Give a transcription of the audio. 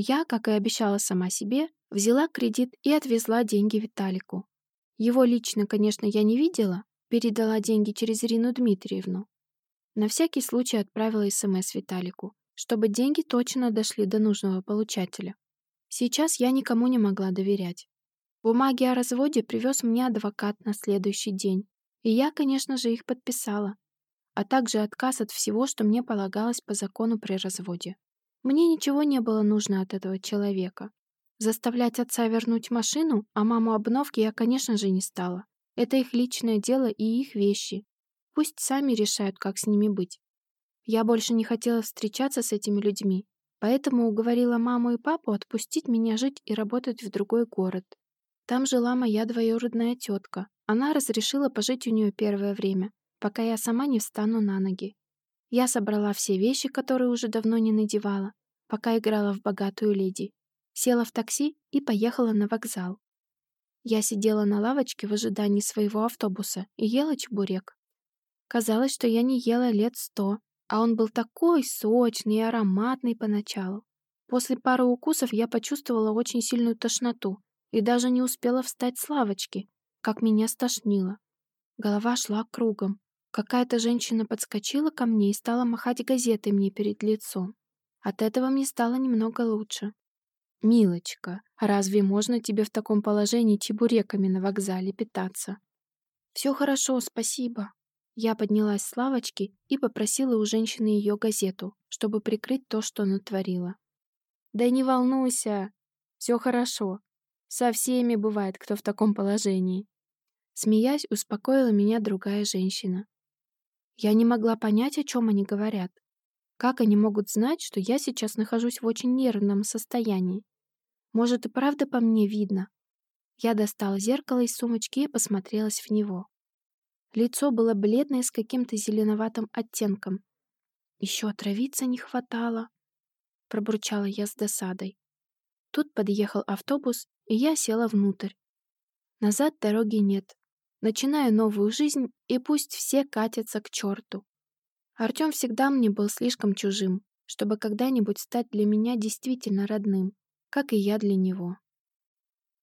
Я, как и обещала сама себе, взяла кредит и отвезла деньги Виталику. Его лично, конечно, я не видела, передала деньги через Ирину Дмитриевну. На всякий случай отправила СМС Виталику, чтобы деньги точно дошли до нужного получателя. Сейчас я никому не могла доверять. Бумаги о разводе привез мне адвокат на следующий день, и я, конечно же, их подписала, а также отказ от всего, что мне полагалось по закону при разводе. Мне ничего не было нужно от этого человека. Заставлять отца вернуть машину, а маму обновки я, конечно же, не стала. Это их личное дело и их вещи. Пусть сами решают, как с ними быть. Я больше не хотела встречаться с этими людьми, поэтому уговорила маму и папу отпустить меня жить и работать в другой город. Там жила моя двоюродная тетка. Она разрешила пожить у нее первое время, пока я сама не встану на ноги. Я собрала все вещи, которые уже давно не надевала, пока играла в богатую леди. Села в такси и поехала на вокзал. Я сидела на лавочке в ожидании своего автобуса и ела чебурек. Казалось, что я не ела лет сто, а он был такой сочный и ароматный поначалу. После пары укусов я почувствовала очень сильную тошноту и даже не успела встать с лавочки, как меня стошнило. Голова шла кругом, Какая-то женщина подскочила ко мне и стала махать газетой мне перед лицом. От этого мне стало немного лучше. «Милочка, разве можно тебе в таком положении чебуреками на вокзале питаться?» «Все хорошо, спасибо». Я поднялась с лавочки и попросила у женщины ее газету, чтобы прикрыть то, что натворила. «Да не волнуйся, все хорошо. Со всеми бывает, кто в таком положении». Смеясь, успокоила меня другая женщина. Я не могла понять, о чем они говорят. Как они могут знать, что я сейчас нахожусь в очень нервном состоянии? Может, и правда по мне видно? Я достала зеркало из сумочки и посмотрелась в него. Лицо было бледное с каким-то зеленоватым оттенком. Еще отравиться не хватало, пробурчала я с досадой. Тут подъехал автобус, и я села внутрь. Назад дороги нет. Начинаю новую жизнь, и пусть все катятся к черту. Артем всегда мне был слишком чужим, чтобы когда-нибудь стать для меня действительно родным, как и я для него.